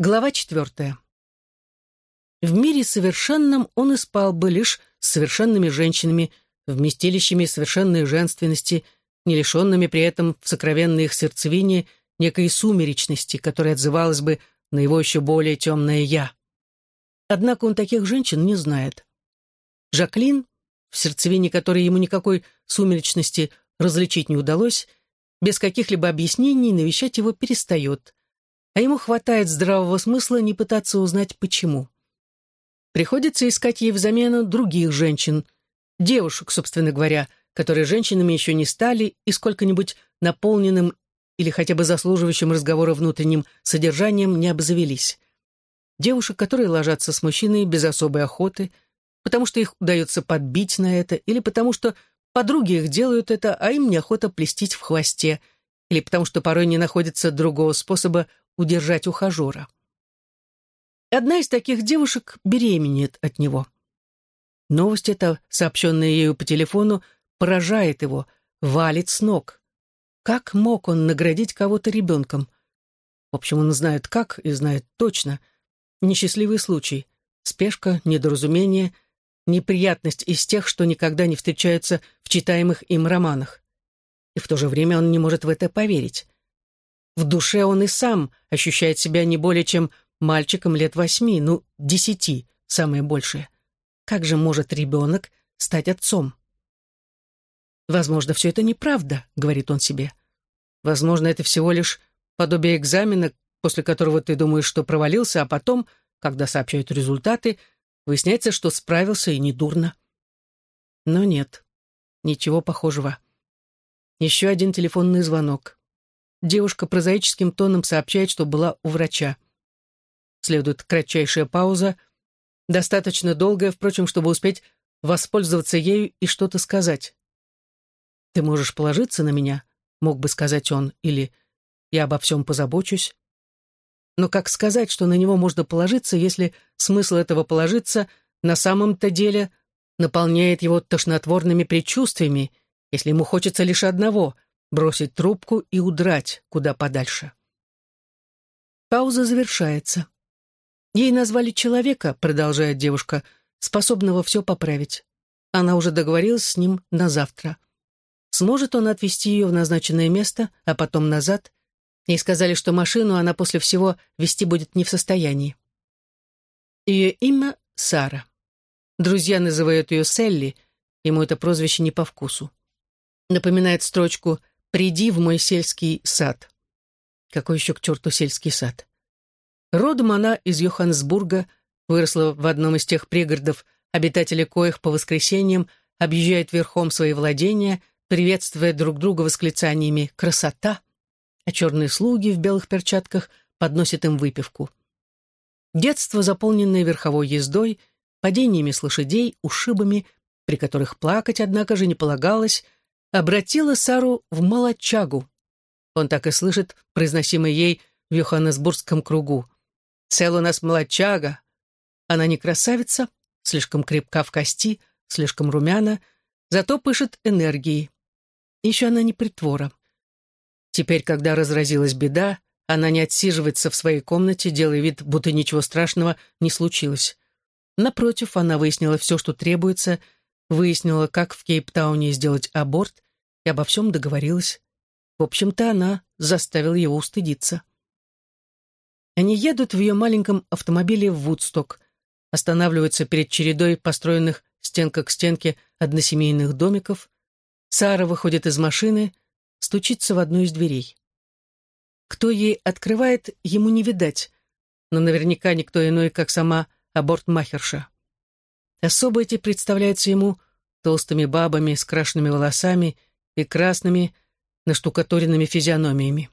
Глава четвертая. В мире совершенном он и спал бы лишь с совершенными женщинами, вместилищами совершенной женственности, не лишенными при этом в сокровенной их сердцевине некой сумеречности, которая отзывалась бы на его еще более темное «я». Однако он таких женщин не знает. Жаклин, в сердцевине которой ему никакой сумеречности различить не удалось, без каких-либо объяснений навещать его перестает, а ему хватает здравого смысла не пытаться узнать, почему. Приходится искать ей взамену других женщин, девушек, собственно говоря, которые женщинами еще не стали и сколько-нибудь наполненным или хотя бы заслуживающим разговора внутренним содержанием не обзавелись. Девушек, которые ложатся с мужчиной без особой охоты, потому что их удается подбить на это, или потому что подруги их делают это, а им неохота плестить в хвосте, или потому что порой не находится другого способа удержать ухажера. Одна из таких девушек беременеет от него. Новость эта, сообщенная ею по телефону, поражает его, валит с ног. Как мог он наградить кого-то ребенком? В общем, он знает как и знает точно. Несчастливый случай, спешка, недоразумение, неприятность из тех, что никогда не встречаются в читаемых им романах. И в то же время он не может в это поверить. В душе он и сам ощущает себя не более чем мальчиком лет восьми, ну, десяти, самое большее. Как же может ребенок стать отцом? «Возможно, все это неправда», — говорит он себе. «Возможно, это всего лишь подобие экзамена, после которого ты думаешь, что провалился, а потом, когда сообщают результаты, выясняется, что справился и недурно». Но нет, ничего похожего. Еще один телефонный звонок. Девушка прозаическим тоном сообщает, что была у врача. Следует кратчайшая пауза, достаточно долгая, впрочем, чтобы успеть воспользоваться ею и что-то сказать. «Ты можешь положиться на меня», — мог бы сказать он, или «я обо всем позабочусь». Но как сказать, что на него можно положиться, если смысл этого положиться на самом-то деле наполняет его тошнотворными предчувствиями, если ему хочется лишь одного — бросить трубку и удрать куда подальше. Пауза завершается. Ей назвали человека, продолжает девушка, способного все поправить. Она уже договорилась с ним на завтра. Сможет он отвезти ее в назначенное место, а потом назад? Ей сказали, что машину она после всего вести будет не в состоянии. Ее имя — Сара. Друзья называют ее Селли, ему это прозвище не по вкусу. Напоминает строчку «Приди в мой сельский сад». Какой еще к черту сельский сад? Родом она из Йоханнесбурга, выросла в одном из тех пригородов, обитатели коих по воскресеньям объезжают верхом свои владения, приветствуя друг друга восклицаниями «красота», а черные слуги в белых перчатках подносят им выпивку. Детство, заполненное верховой ездой, падениями с лошадей, ушибами, при которых плакать, однако же, не полагалось, обратила Сару в молочагу. Он так и слышит, произносимый ей в Йоханнесбургском кругу. «Цел у нас молочага». Она не красавица, слишком крепка в кости, слишком румяна, зато пышет энергией. Еще она не притвора. Теперь, когда разразилась беда, она не отсиживается в своей комнате, делая вид, будто ничего страшного не случилось. Напротив, она выяснила все, что требуется — выяснила, как в Кейптауне сделать аборт, и обо всем договорилась. В общем-то, она заставила его устыдиться. Они едут в ее маленьком автомобиле в Вудсток, останавливаются перед чередой построенных стенка к стенке односемейных домиков. Сара выходит из машины, стучится в одну из дверей. Кто ей открывает, ему не видать, но наверняка никто иной, как сама абортмахерша. Особо эти представляются ему толстыми бабами с крашенными волосами и красными наштукатуренными физиономиями.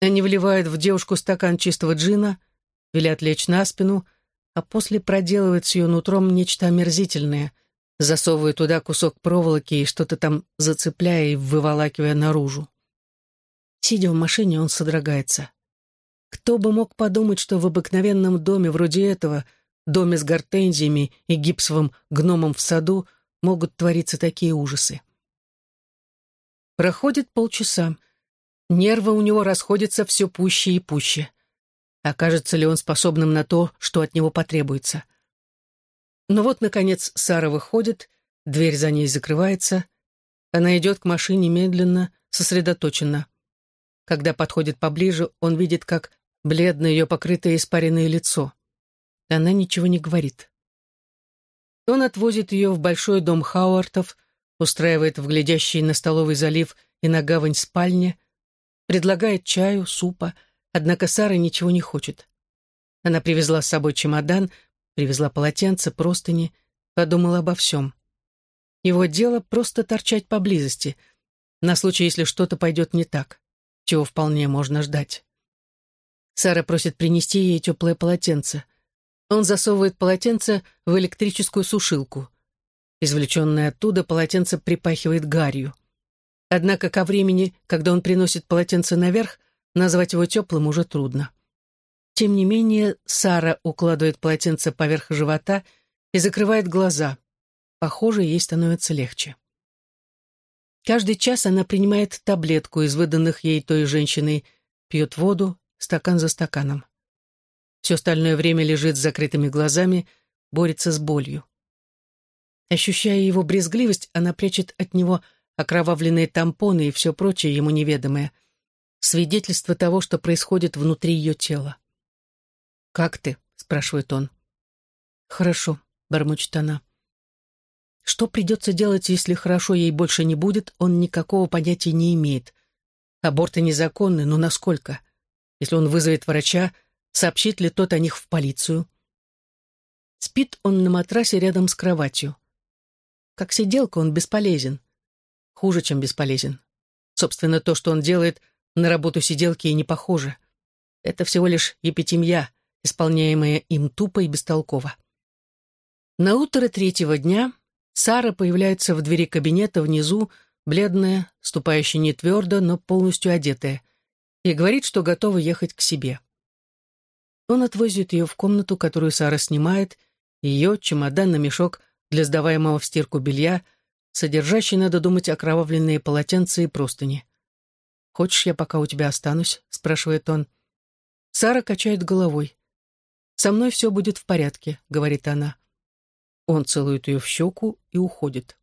Они вливают в девушку стакан чистого джина, велят лечь на спину, а после проделывают с ее нутром нечто омерзительное, засовывая туда кусок проволоки и что-то там зацепляя и выволакивая наружу. Сидя в машине, он содрогается. Кто бы мог подумать, что в обыкновенном доме вроде этого — доме с гортензиями и гипсовым гномом в саду могут твориться такие ужасы. Проходит полчаса. Нервы у него расходятся все пуще и пуще. Окажется ли он способным на то, что от него потребуется? Но вот, наконец, Сара выходит, дверь за ней закрывается. Она идет к машине медленно, сосредоточенно. Когда подходит поближе, он видит, как бледное ее покрытое испаренное лицо. Она ничего не говорит. Он отвозит ее в большой дом Хауартов, устраивает в глядящий на столовый залив и на гавань спальне, предлагает чаю, супа, однако Сара ничего не хочет. Она привезла с собой чемодан, привезла полотенце, простыни, подумала обо всем. Его дело просто торчать поблизости, на случай, если что-то пойдет не так, чего вполне можно ждать. Сара просит принести ей теплое полотенце. Он засовывает полотенце в электрическую сушилку. Извлеченное оттуда полотенце припахивает гарью. Однако ко времени, когда он приносит полотенце наверх, назвать его теплым уже трудно. Тем не менее, Сара укладывает полотенце поверх живота и закрывает глаза. Похоже, ей становится легче. Каждый час она принимает таблетку из выданных ей той женщиной, пьет воду, стакан за стаканом. Все остальное время лежит с закрытыми глазами, борется с болью. Ощущая его брезгливость, она прячет от него окровавленные тампоны и все прочее ему неведомое. Свидетельство того, что происходит внутри ее тела. «Как ты?» — спрашивает он. «Хорошо», — бормочет она. Что придется делать, если хорошо ей больше не будет, он никакого понятия не имеет. Аборты незаконны, но насколько? Если он вызовет врача, сообщит ли тот о них в полицию? Спит он на матрасе рядом с кроватью. Как сиделка он бесполезен. Хуже, чем бесполезен. Собственно, то, что он делает, на работу сиделки и не похоже. Это всего лишь епитемья, исполняемая им тупо и бестолково. На утро третьего дня Сара появляется в двери кабинета внизу, бледная, ступающая не твердо, но полностью одетая, и говорит, что готова ехать к себе. Он отвозит ее в комнату, которую Сара снимает, ее чемодан на мешок для сдаваемого в стирку белья, содержащий, надо думать, окровавленные полотенца и простыни. «Хочешь, я пока у тебя останусь?» — спрашивает он. Сара качает головой. «Со мной все будет в порядке», — говорит она. Он целует ее в щеку и уходит.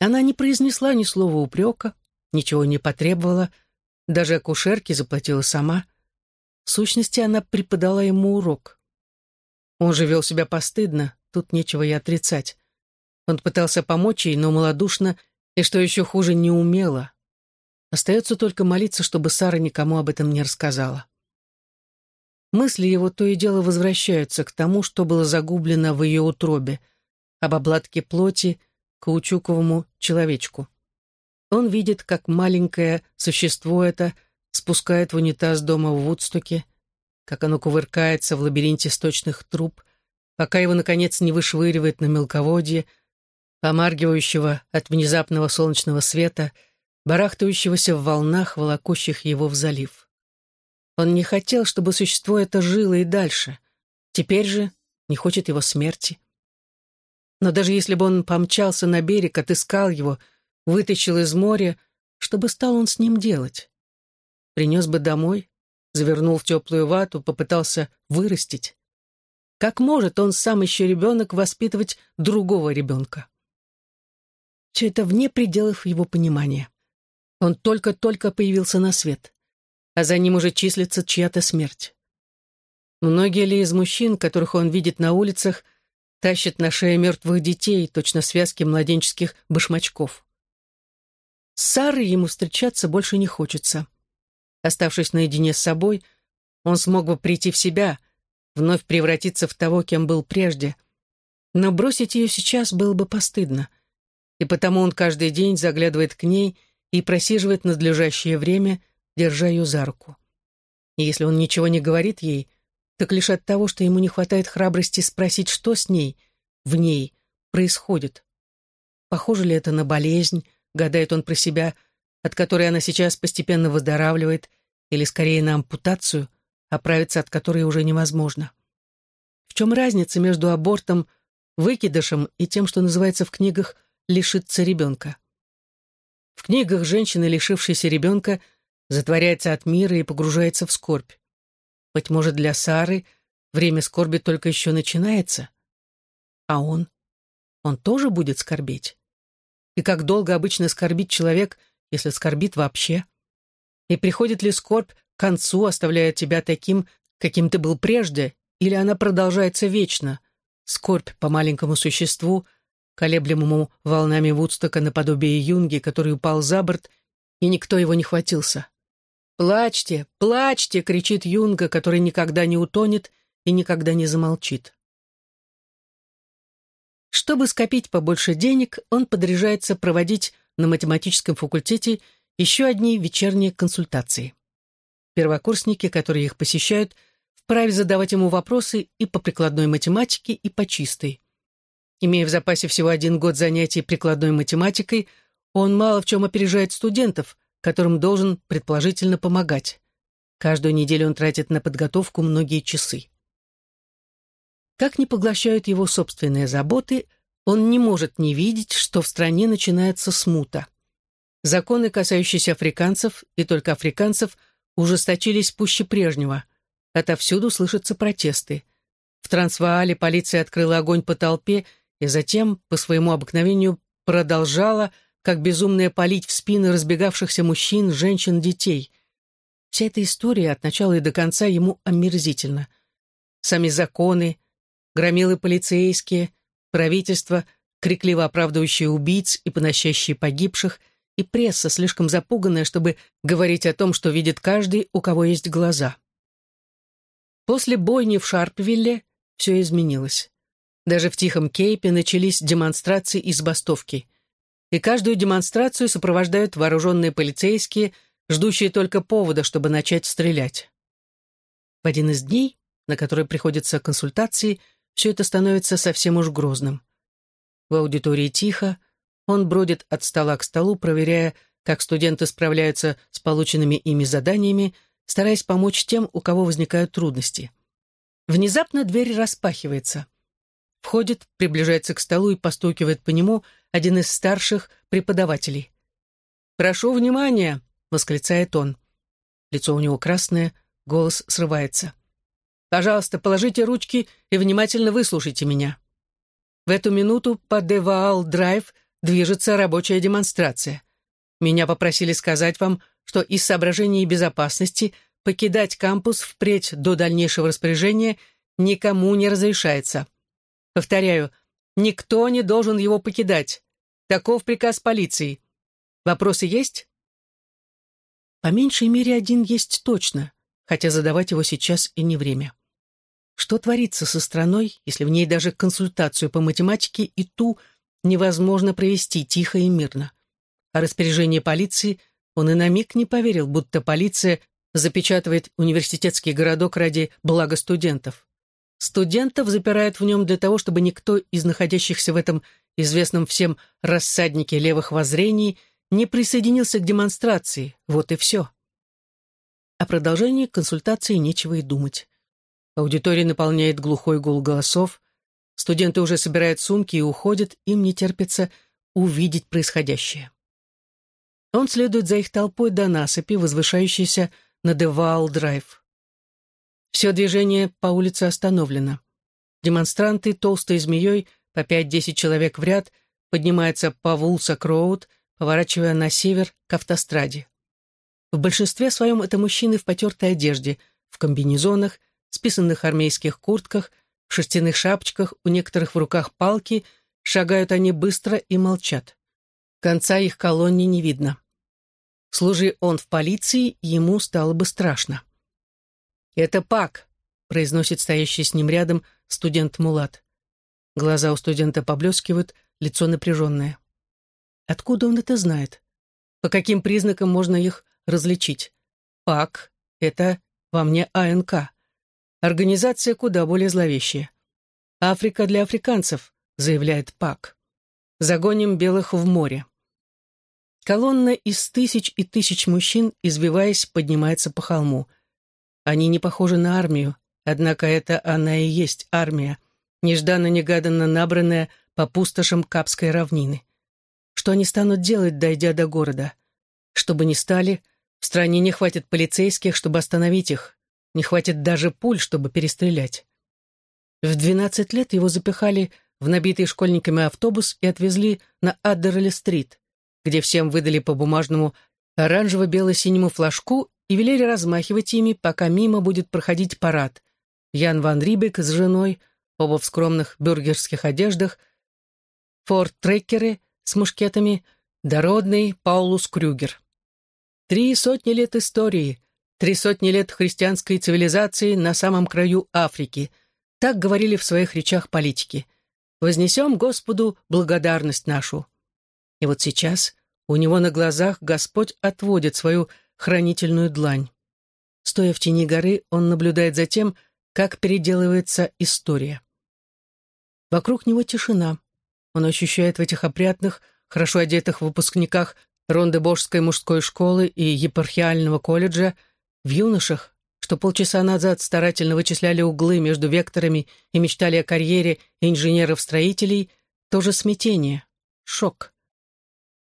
Она не произнесла ни слова упрека, ничего не потребовала, даже акушерке заплатила сама. В сущности, она преподала ему урок. Он же вел себя постыдно, тут нечего и отрицать. Он пытался помочь ей, но малодушно, и, что еще хуже, не умела. Остается только молиться, чтобы Сара никому об этом не рассказала. Мысли его то и дело возвращаются к тому, что было загублено в ее утробе, об обладке плоти, каучуковому человечку. Он видит, как маленькое существо это спускает в унитаз дома в Вудстоке, как оно кувыркается в лабиринте сточных труб, пока его, наконец, не вышвыривает на мелководье, помаргивающего от внезапного солнечного света, барахтающегося в волнах, волокущих его в залив. Он не хотел, чтобы существо это жило и дальше. Теперь же не хочет его смерти. Но даже если бы он помчался на берег, отыскал его, вытащил из моря, что бы стал он с ним делать? Принес бы домой, завернул в теплую вату, попытался вырастить. Как может он сам еще ребенок воспитывать другого ребенка? Все это вне пределов его понимания. Он только-только появился на свет а за ним уже числится чья-то смерть. Многие ли из мужчин, которых он видит на улицах, тащат на шее мертвых детей, точно связки младенческих башмачков? С Сарой ему встречаться больше не хочется. Оставшись наедине с собой, он смог бы прийти в себя, вновь превратиться в того, кем был прежде. Но бросить ее сейчас было бы постыдно. И потому он каждый день заглядывает к ней и просиживает надлежащее время — держа ее за руку. И если он ничего не говорит ей, так лишь от того, что ему не хватает храбрости спросить, что с ней, в ней, происходит. Похоже ли это на болезнь, гадает он про себя, от которой она сейчас постепенно выздоравливает, или скорее на ампутацию, оправиться от которой уже невозможно. В чем разница между абортом, выкидышем и тем, что называется в книгах «лишиться ребенка»? В книгах женщины, лишившейся ребенка, затворяется от мира и погружается в скорбь. Быть может, для Сары время скорби только еще начинается. А он? Он тоже будет скорбеть? И как долго обычно скорбит человек, если скорбит вообще? И приходит ли скорбь к концу, оставляя тебя таким, каким ты был прежде, или она продолжается вечно? Скорбь по маленькому существу, колеблемому волнами Вудстока наподобие юнги, который упал за борт, и никто его не хватился. «Плачьте, плачьте!» — кричит юнга, который никогда не утонет и никогда не замолчит. Чтобы скопить побольше денег, он подряжается проводить на математическом факультете еще одни вечерние консультации. Первокурсники, которые их посещают, вправе задавать ему вопросы и по прикладной математике, и по чистой. Имея в запасе всего один год занятий прикладной математикой, он мало в чем опережает студентов, которым должен предположительно помогать. Каждую неделю он тратит на подготовку многие часы. Как не поглощают его собственные заботы, он не может не видеть, что в стране начинается смута. Законы, касающиеся африканцев, и только африканцев, ужесточились пуще прежнего. Отовсюду слышатся протесты. В Трансваале полиция открыла огонь по толпе и затем, по своему обыкновению, продолжала, как безумная, палить в спины разбегавшихся мужчин, женщин, детей. Вся эта история от начала и до конца ему омерзительна. Сами законы, громилы полицейские, правительство, крикливо оправдывающие убийц и поносящие погибших — и пресса слишком запуганная, чтобы говорить о том, что видит каждый, у кого есть глаза. После бойни в Шарпвилле все изменилось. Даже в Тихом Кейпе начались демонстрации и забастовки. И каждую демонстрацию сопровождают вооруженные полицейские, ждущие только повода, чтобы начать стрелять. В один из дней, на который приходятся консультации, все это становится совсем уж грозным. В аудитории тихо, он бродит от стола к столу, проверяя, как студенты справляются с полученными ими заданиями, стараясь помочь тем, у кого возникают трудности. Внезапно дверь распахивается. Входит, приближается к столу и постукивает по нему один из старших преподавателей. «Прошу внимания!» — восклицает он. Лицо у него красное, голос срывается. «Пожалуйста, положите ручки и внимательно выслушайте меня». В эту минуту по Деваал-драйв движется рабочая демонстрация. Меня попросили сказать вам, что из соображений безопасности покидать кампус впредь до дальнейшего распоряжения никому не разрешается. Повторяю, никто не должен его покидать. Таков приказ полиции. Вопросы есть? По меньшей мере один есть точно, хотя задавать его сейчас и не время. Что творится со страной, если в ней даже консультацию по математике и ту – невозможно провести тихо и мирно. А распоряжение полиции он и на миг не поверил, будто полиция запечатывает университетский городок ради блага студентов. Студентов запирают в нем для того, чтобы никто из находящихся в этом известном всем рассаднике левых воззрений не присоединился к демонстрации. Вот и все. О продолжении консультации нечего и думать. Аудитория наполняет глухой гул голосов, Студенты уже собирают сумки и уходят, им не терпится увидеть происходящее. Он следует за их толпой до насыпи, возвышающейся на Девал-драйв. Все движение по улице остановлено. Демонстранты толстой змеей, по 5-10 человек в ряд, поднимаются по Вулсак-Роуд, поворачивая на север к автостраде. В большинстве своем это мужчины в потертой одежде, в комбинезонах, списанных армейских куртках, в шерстяных шапочках, у некоторых в руках палки, шагают они быстро и молчат. Конца их колонне не видно. Служи он в полиции, ему стало бы страшно. «Это Пак», — произносит стоящий с ним рядом студент Мулат. Глаза у студента поблескивают, лицо напряженное. Откуда он это знает? По каким признакам можно их различить? Пак — это во мне АНК. Организация куда более зловещая. «Африка для африканцев», — заявляет ПАК. «Загоним белых в море». Колонна из тысяч и тысяч мужчин, извиваясь, поднимается по холму. Они не похожи на армию, однако это она и есть армия, нежданно-негаданно набранная по пустошам Капской равнины. Что они станут делать, дойдя до города? Что бы ни стали, в стране не хватит полицейских, чтобы остановить их. Не хватит даже пуль, чтобы перестрелять. В 12 лет его запихали в набитый школьниками автобус и отвезли на Аддерли-стрит, где всем выдали по бумажному оранжево-бело-синему флажку и велели размахивать ими, пока мимо будет проходить парад. Ян Ван Рибек с женой, оба в скромных бюргерских одеждах, форт-трекеры с мушкетами, дородный Паулус Крюгер. Три сотни лет истории, три сотни лет христианской цивилизации на самом краю Африки. Так говорили в своих речах политики. Вознесем Господу благодарность нашу. И вот сейчас у него на глазах Господь отводит свою хранительную длань. Стоя в тени горы, он наблюдает за тем, как переделывается история. Вокруг него тишина. Он ощущает в этих опрятных, хорошо одетых выпускниках Рондебожской мужской школы и епархиального колледжа, в юношах, что полчаса назад старательно вычисляли углы между векторами и мечтали о карьере инженеров-строителей, тоже смятение, шок.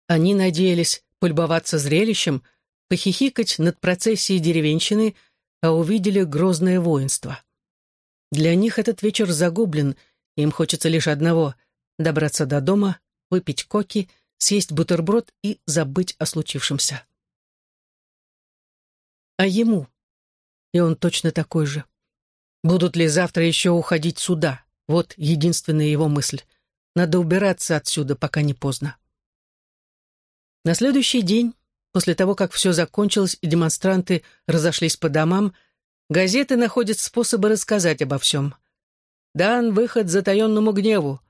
Они надеялись полюбоваться зрелищем, похихикать над процессией деревенщины, а увидели грозное воинство. Для них этот вечер загублен, им хочется лишь одного — добраться до дома, выпить коки, съесть бутерброд и забыть о случившемся. А ему? И он точно такой же. Будут ли завтра еще уходить сюда? Вот единственная его мысль. Надо убираться отсюда, пока не поздно. На следующий день, после того, как все закончилось и демонстранты разошлись по домам, газеты находят способы рассказать обо всем. Дан выход затаенному гневу,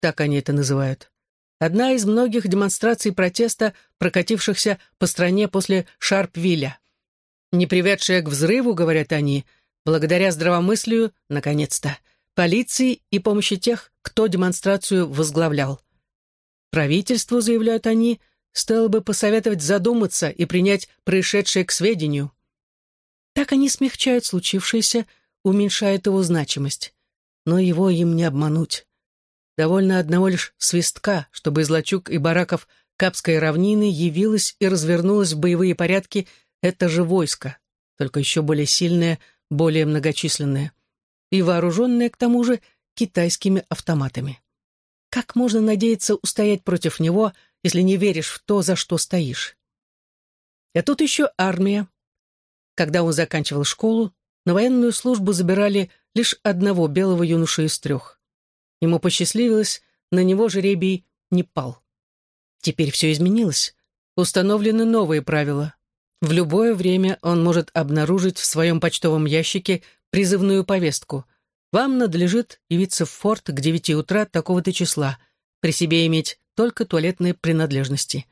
так они это называют. Одна из многих демонстраций протеста, прокатившихся по стране после Шарпвилля. Не приведшая к взрыву, говорят они, благодаря здравомыслию, наконец-то, полиции и помощи тех, кто демонстрацию возглавлял. Правительству, заявляют они, Стоило бы посоветовать задуматься и принять происшедшее к сведению. Так они смягчают случившееся, уменьшают его значимость. Но его им не обмануть. Довольно одного лишь свистка, чтобы из лачуг и бараков Капской равнины явилось и развернулось в боевые порядки это же войско, только еще более сильное, более многочисленное, и вооруженное, к тому же, китайскими автоматами. Как можно надеяться устоять против него – если не веришь в то, за что стоишь. А тут еще армия. Когда он заканчивал школу, на военную службу забирали лишь одного белого юноша из трех. Ему посчастливилось, на него жеребий не пал. Теперь все изменилось. Установлены новые правила. В любое время он может обнаружить в своем почтовом ящике призывную повестку. Вам надлежит явиться в форт к девяти утра такого-то числа, при себе иметь только туалетные принадлежности.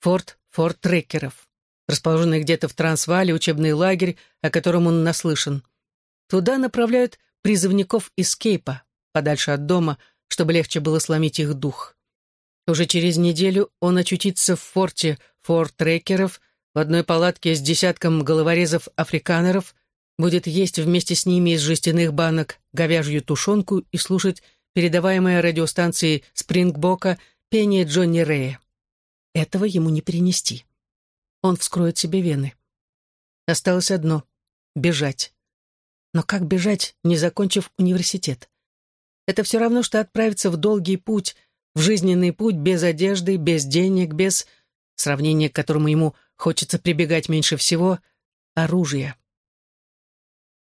Форт Форт Трекеров, расположенный где-то в Трансвале, учебный лагерь, о котором он наслышан. Туда направляют призывников из Кейпа, подальше от дома, чтобы легче было сломить их дух. Уже через неделю он очутится в форте Форт Трекеров, в одной палатке с десятком головорезов-африканеров, будет есть вместе с ними из жестяных банок говяжью тушенку и слушать передаваемое радиостанцией Спрингбока пение Джонни Рэя. Этого ему не перенести. Он вскроет себе вены. Осталось одно — бежать. Но как бежать, не закончив университет? Это все равно, что отправиться в долгий путь, в жизненный путь без одежды, без денег, без, сравнения к которому ему хочется прибегать меньше всего, оружия.